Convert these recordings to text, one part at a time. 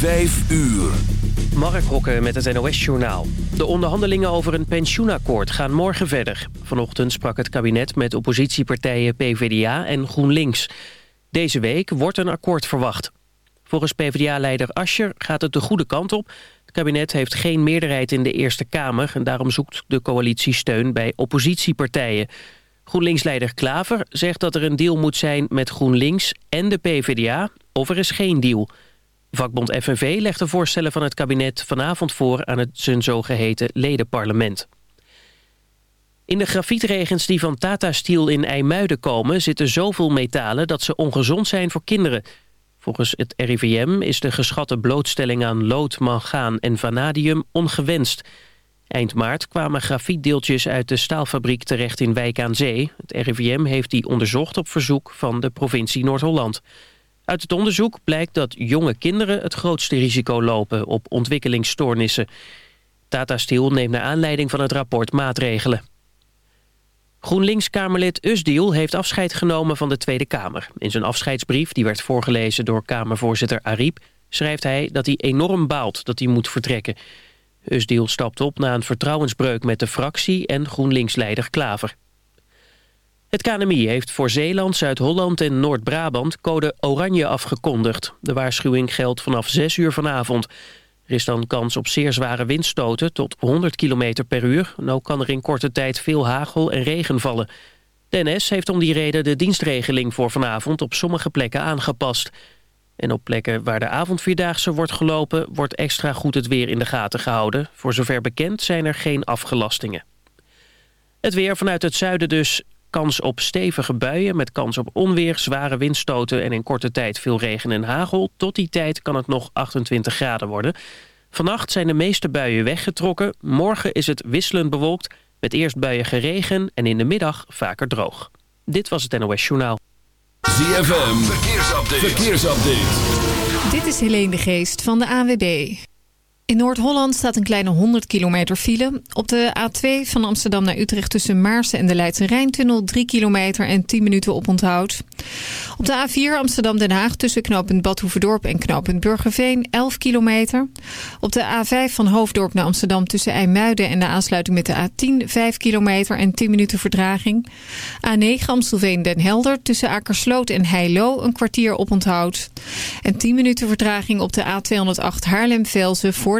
Vijf uur. Mark Hokke met het NOS-journaal. De onderhandelingen over een pensioenakkoord gaan morgen verder. Vanochtend sprak het kabinet met oppositiepartijen PvdA en GroenLinks. Deze week wordt een akkoord verwacht. Volgens PvdA-leider Ascher gaat het de goede kant op. Het kabinet heeft geen meerderheid in de Eerste Kamer... en daarom zoekt de coalitie steun bij oppositiepartijen. GroenLinks-leider Klaver zegt dat er een deal moet zijn met GroenLinks en de PvdA... of er is geen deal... Vakbond FNV legt de voorstellen van het kabinet vanavond voor aan het zijn zogeheten ledenparlement. In de grafietregens die van Tata Steel in IJmuiden komen... zitten zoveel metalen dat ze ongezond zijn voor kinderen. Volgens het RIVM is de geschatte blootstelling aan lood, mangaan en vanadium ongewenst. Eind maart kwamen grafietdeeltjes uit de staalfabriek terecht in Wijk aan Zee. Het RIVM heeft die onderzocht op verzoek van de provincie Noord-Holland. Uit het onderzoek blijkt dat jonge kinderen het grootste risico lopen op ontwikkelingsstoornissen. Tata Steel neemt naar aanleiding van het rapport maatregelen. GroenLinks-Kamerlid Usdiel heeft afscheid genomen van de Tweede Kamer. In zijn afscheidsbrief, die werd voorgelezen door Kamervoorzitter Ariep... schrijft hij dat hij enorm baalt dat hij moet vertrekken. Usdiel stapt op na een vertrouwensbreuk met de fractie en GroenLinks-leider Klaver. Het KNMI heeft voor Zeeland, Zuid-Holland en Noord-Brabant code oranje afgekondigd. De waarschuwing geldt vanaf 6 uur vanavond. Er is dan kans op zeer zware windstoten tot 100 km per uur. En ook kan er in korte tijd veel hagel en regen vallen. De NS heeft om die reden de dienstregeling voor vanavond op sommige plekken aangepast. En op plekken waar de avondvierdaagse wordt gelopen... wordt extra goed het weer in de gaten gehouden. Voor zover bekend zijn er geen afgelastingen. Het weer vanuit het zuiden dus Kans op stevige buien met kans op onweer, zware windstoten en in korte tijd veel regen en hagel. Tot die tijd kan het nog 28 graden worden. Vannacht zijn de meeste buien weggetrokken. Morgen is het wisselend bewolkt met eerst buien geregen en in de middag vaker droog. Dit was het NOS Journaal. ZFM, verkeersupdate. verkeersupdate. Dit is Helene de Geest van de AWB. In Noord-Holland staat een kleine 100 kilometer file. Op de A2 van Amsterdam naar Utrecht tussen Maarsen en de Leidse Rijntunnel 3 kilometer en 10 minuten op onthoud. Op de A4 Amsterdam-Den Haag tussen knooppunt Badhoevedorp en knooppunt Burgerveen 11 kilometer. Op de A5 van Hoofddorp naar Amsterdam tussen IJmuiden en de aansluiting met de A10 5 kilometer en 10 minuten verdraging. A9 Amstelveen-Den Helder tussen Akersloot en Heilo een kwartier op onthoud. En 10 minuten verdraging op de A208 Haarlem-Velzen voor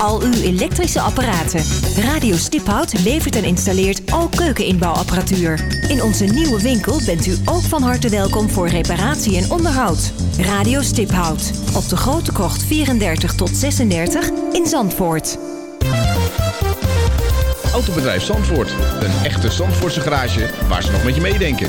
al uw elektrische apparaten. Radio Stiphout levert en installeert al keukeninbouwapparatuur. In onze nieuwe winkel bent u ook van harte welkom voor reparatie en onderhoud. Radio Stiphout op de Grote Krocht 34 tot 36 in Zandvoort. Autobedrijf Zandvoort. Een echte Zandvoortse garage waar ze nog met je meedenken.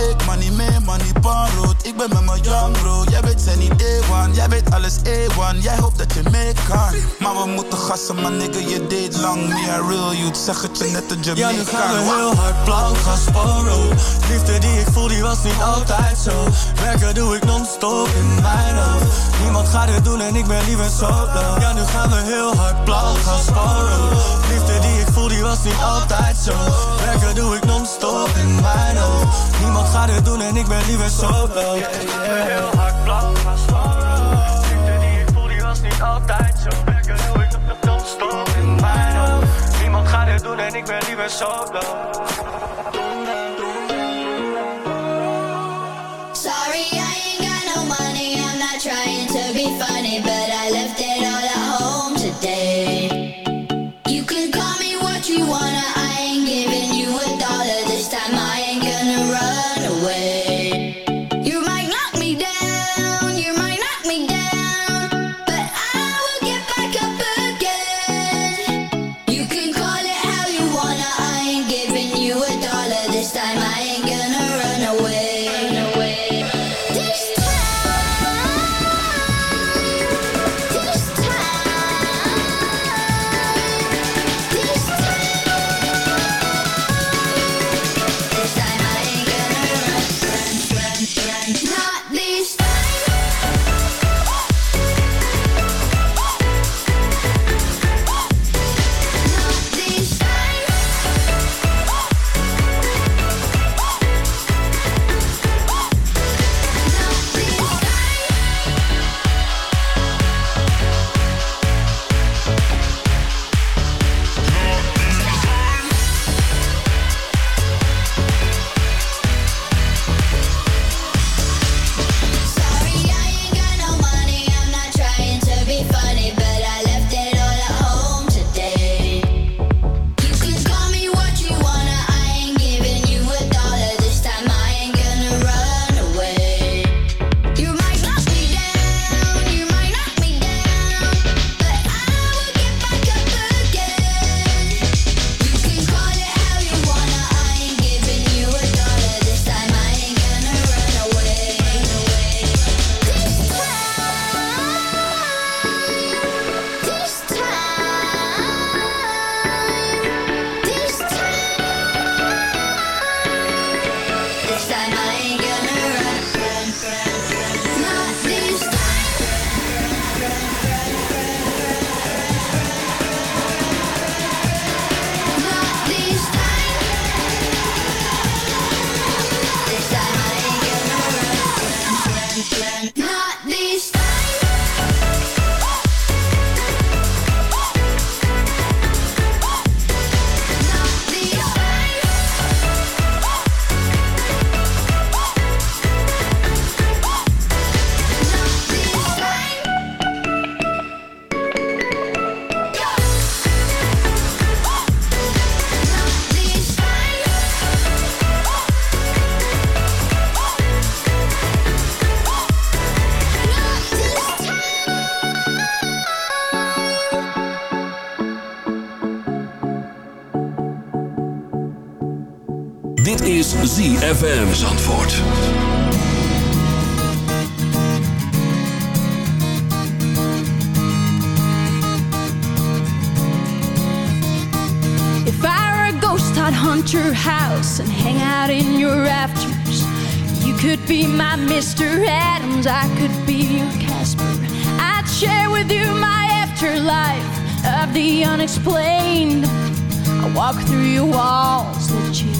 make money, make money, road. Ik ben met mijn young bro, jij weet zijn niet A1 Jij weet alles A1, jij hoopt dat je mee kan Maar we moeten gassen, maar nigga, je deed lang Me a real youth, zeg het je net een Jamaican Ja, nu gaan we heel hard blank gaan sporen Liefde die ik voel, die was niet altijd zo. Werken doe ik non-stop in mijn hoofd. Niemand gaat het doen en ik ben liever solo. Ja, nu gaan we heel hard blank gaan sporen Liefde die ik voel, die was niet altijd zo Werken doe ik non-stop in mijn hoofd Niemand gaat het doen en ik ben liever solo. Yeah, yeah. Heel hard plat, maar. Liefde die ik voel, die was niet altijd zo. Werken doe ik non-stop in mijn hoofd. Niemand gaat het doen en ik ben liever solo. Sorry, I ain't got no money. I'm not trying to be funny, but ZFM Zandvoort. If I were a ghost, I'd hunt your house and hang out in your rafters. You could be my Mr. Adams, I could be your Casper. I'd share with you my afterlife of the unexplained. I walk through your walls, let you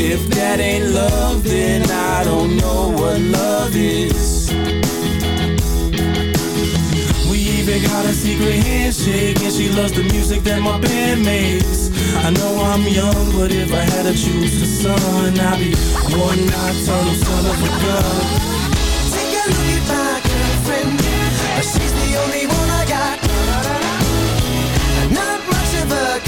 If that ain't love, then I don't know what love is. We even got a secret handshake, and she loves the music that my band makes. I know I'm young, but if I had to choose the son, I'd be one nocturnal son of a gun. Take a look at my girlfriend. She's the only one I got. Not much of a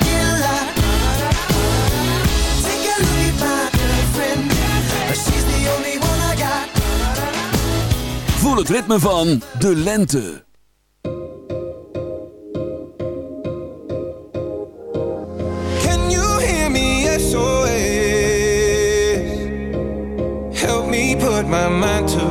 het ritme van de lente. Can you hear me? SOS. Help me put my mind to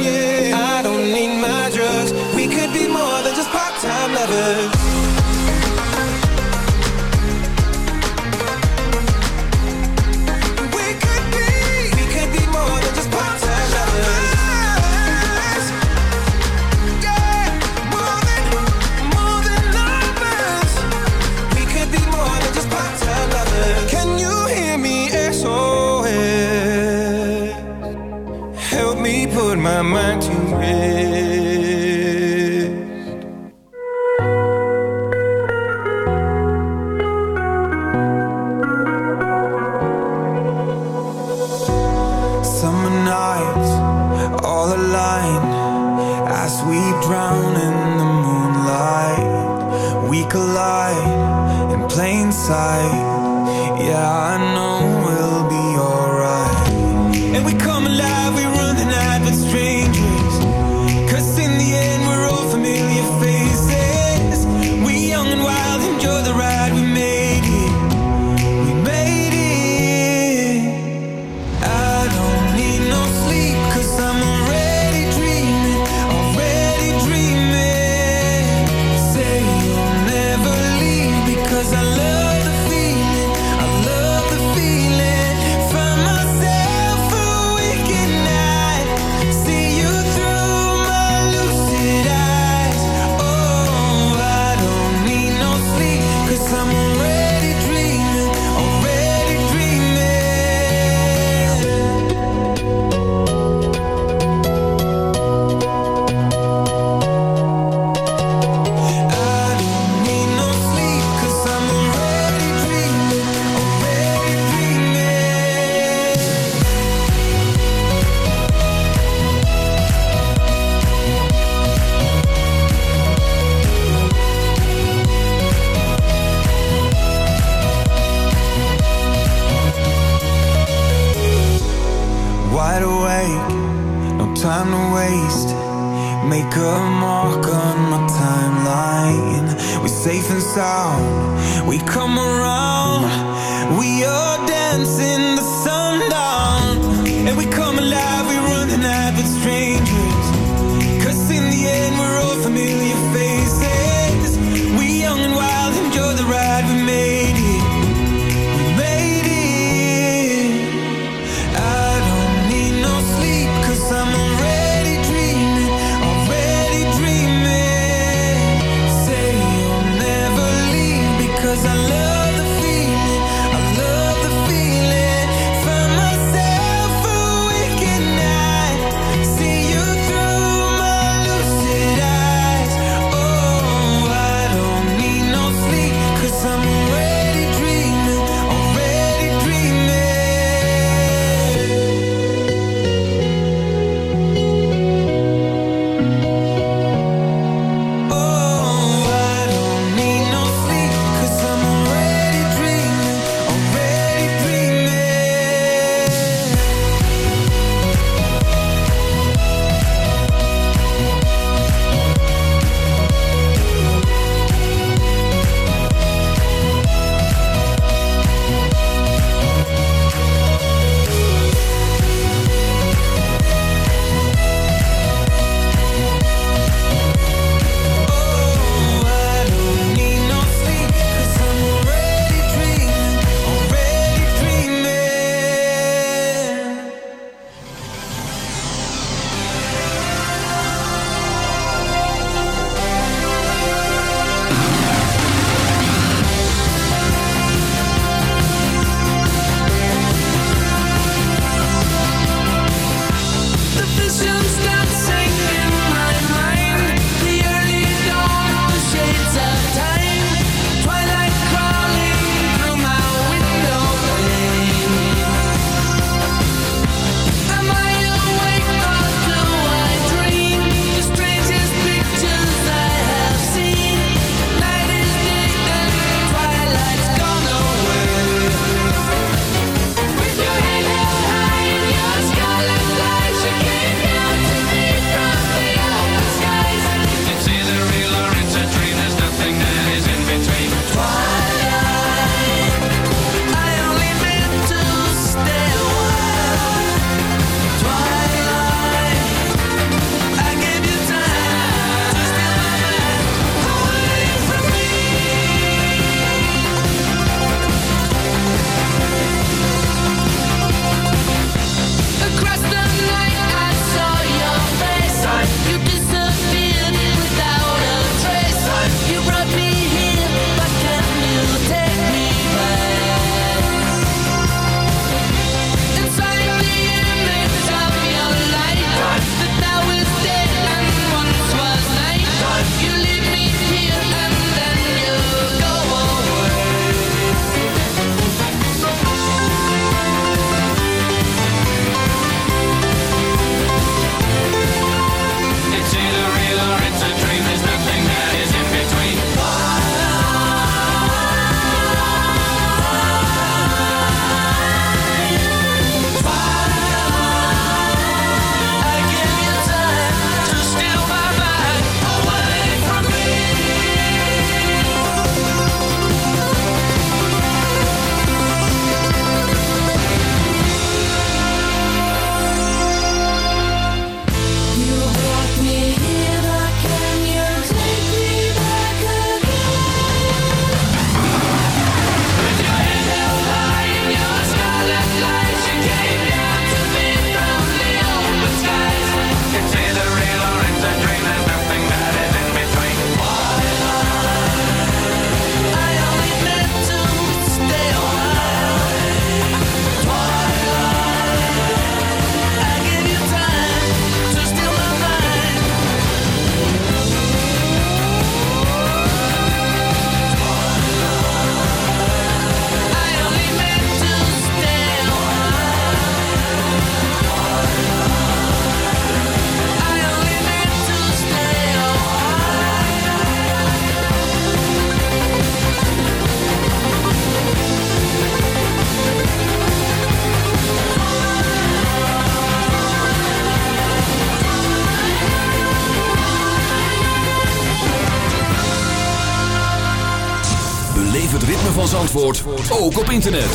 Zandvoort ook op internet.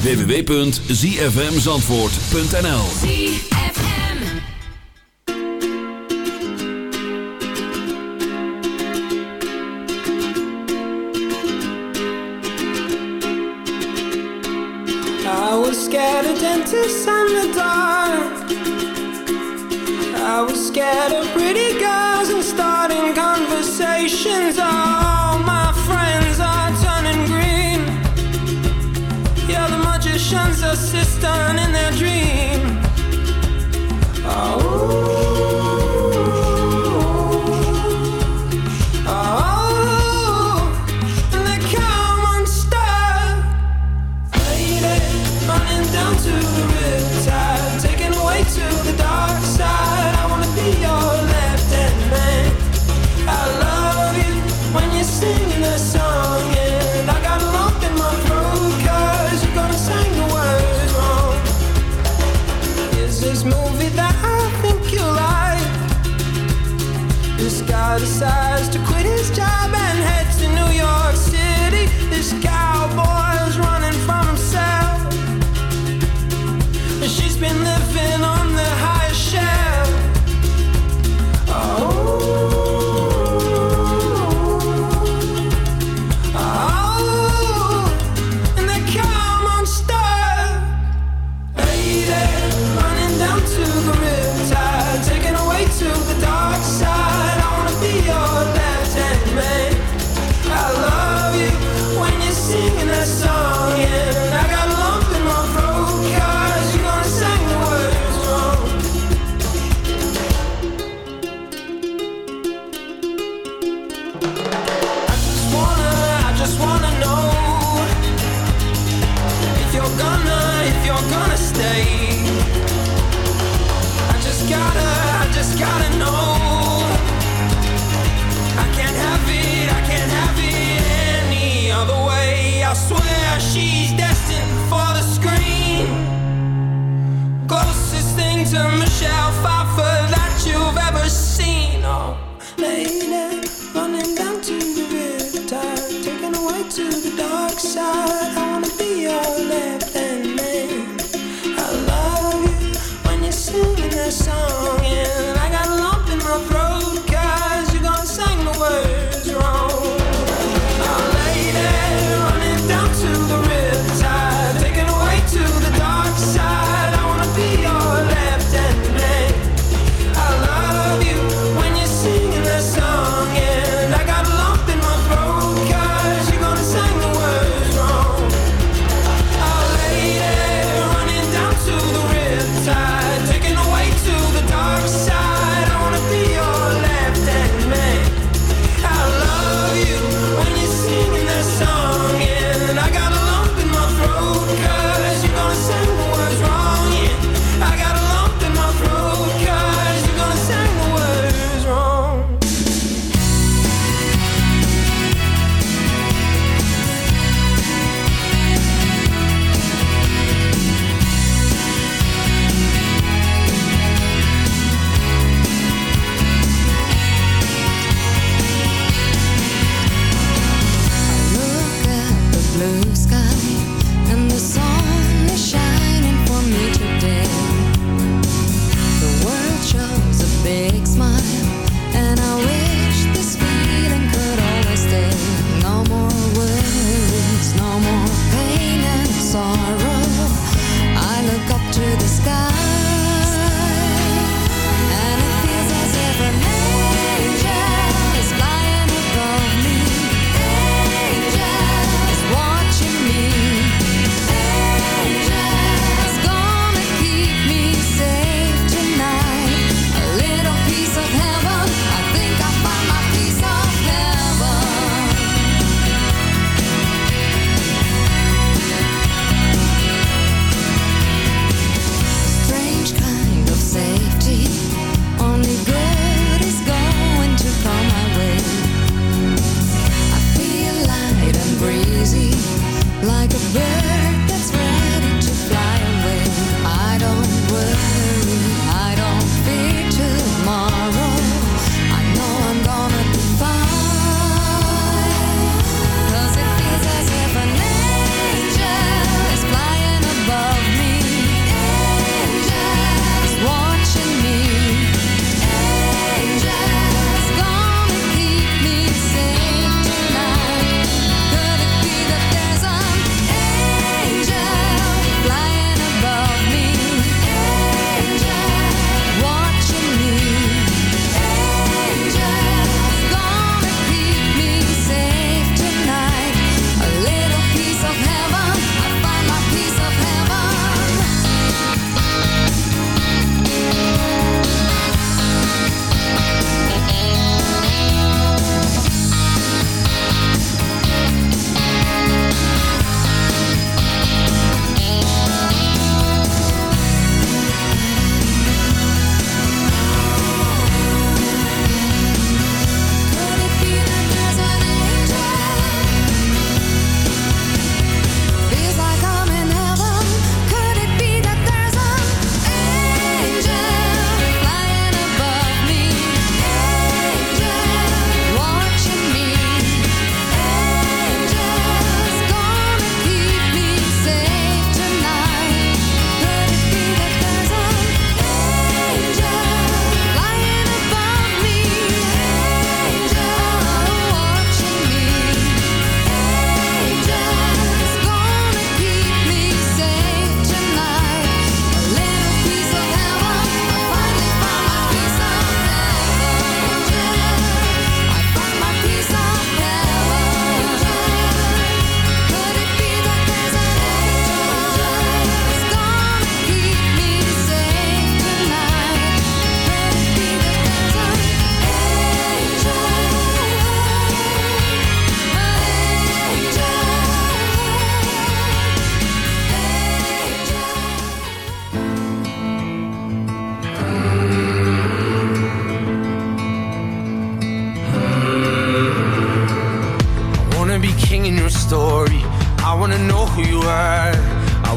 www.zfmzandvoort.nl I was scared of dentists and the dark. I was scared of pretty girls and starting conversations.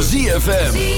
ZFM.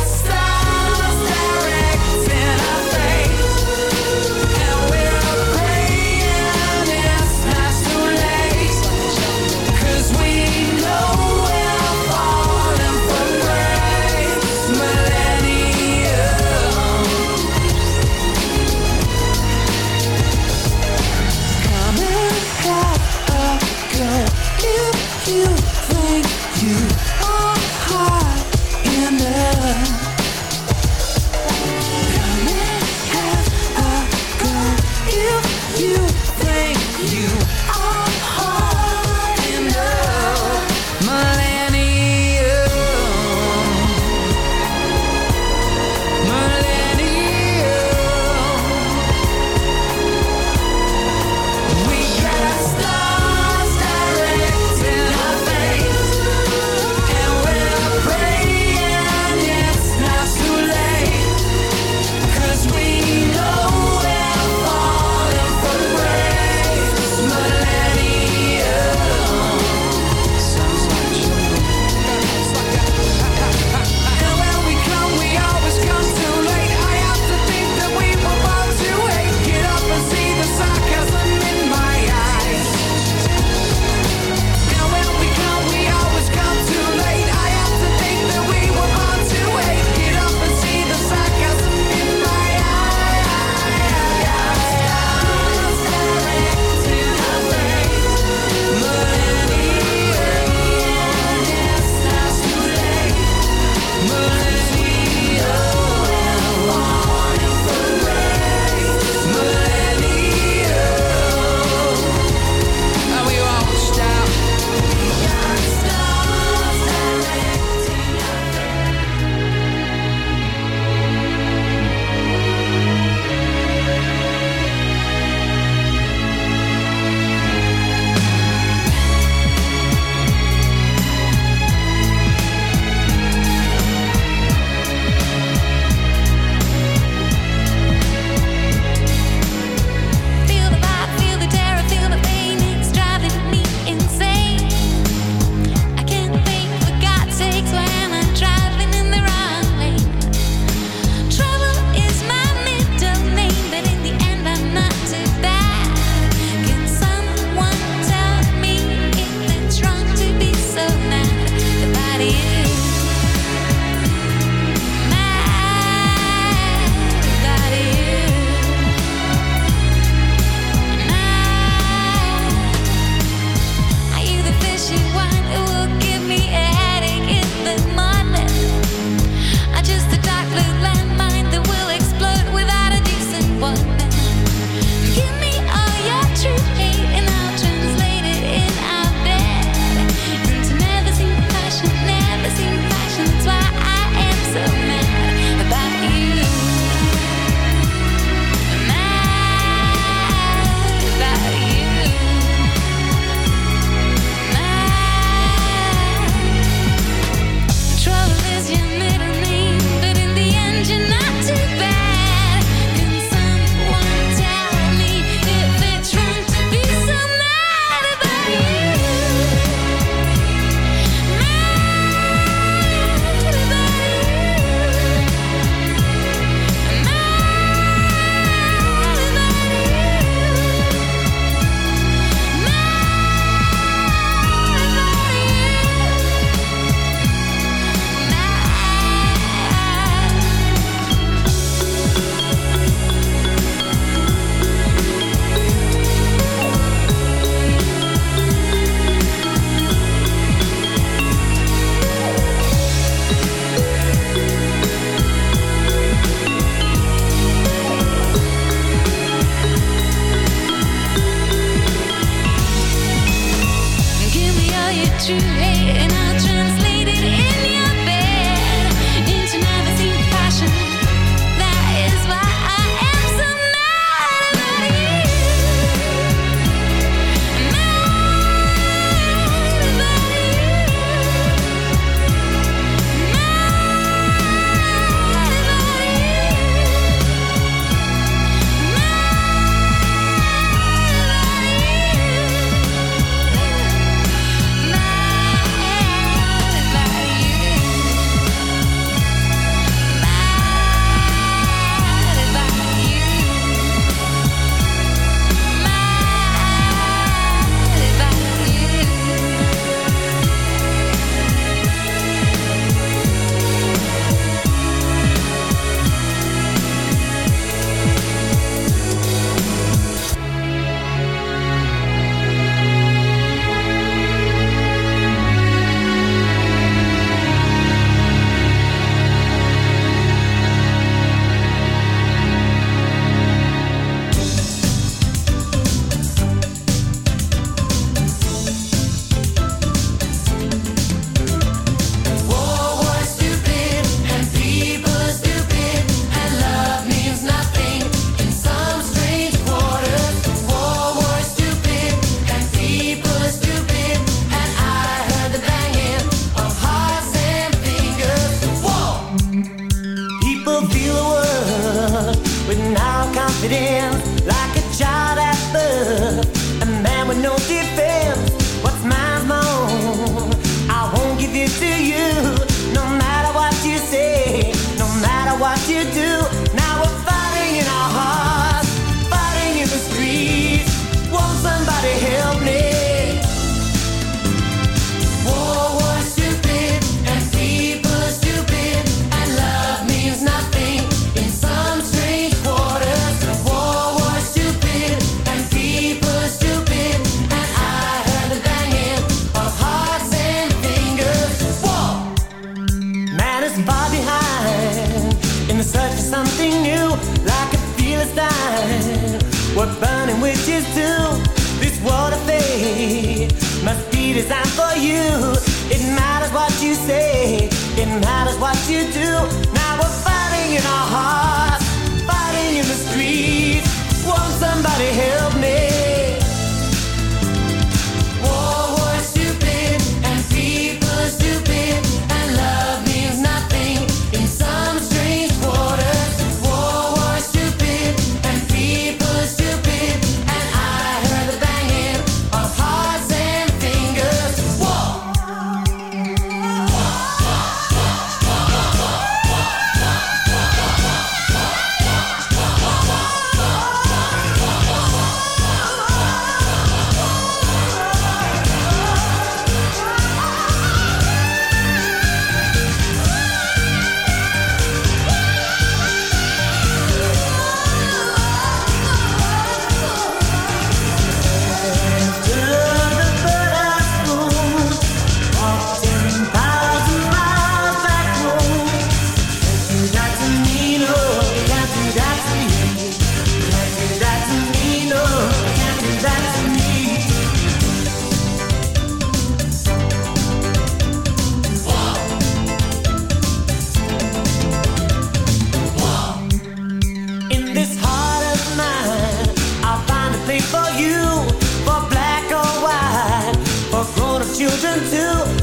Children too.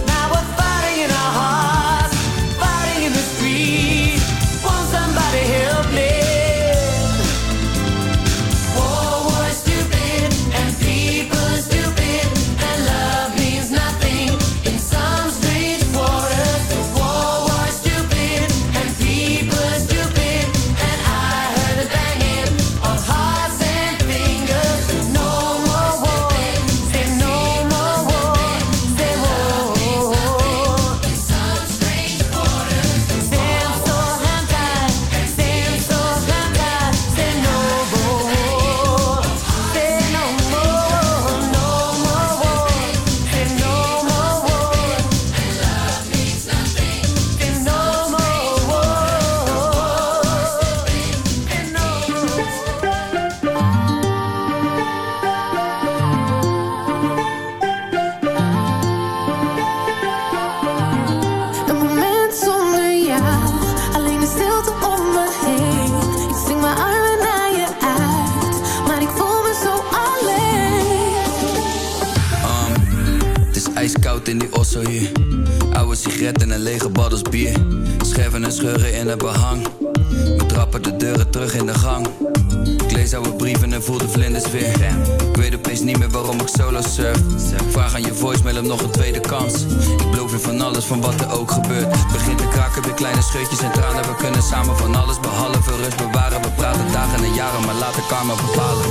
Nog een tweede kans. Ik beloof je van alles, van wat er ook gebeurt. Begint te kraken, weer kleine scheutjes en tranen. We kunnen samen van alles behalve rust bewaren. We praten dagen en jaren, maar laten karma bepalen.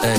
Hey.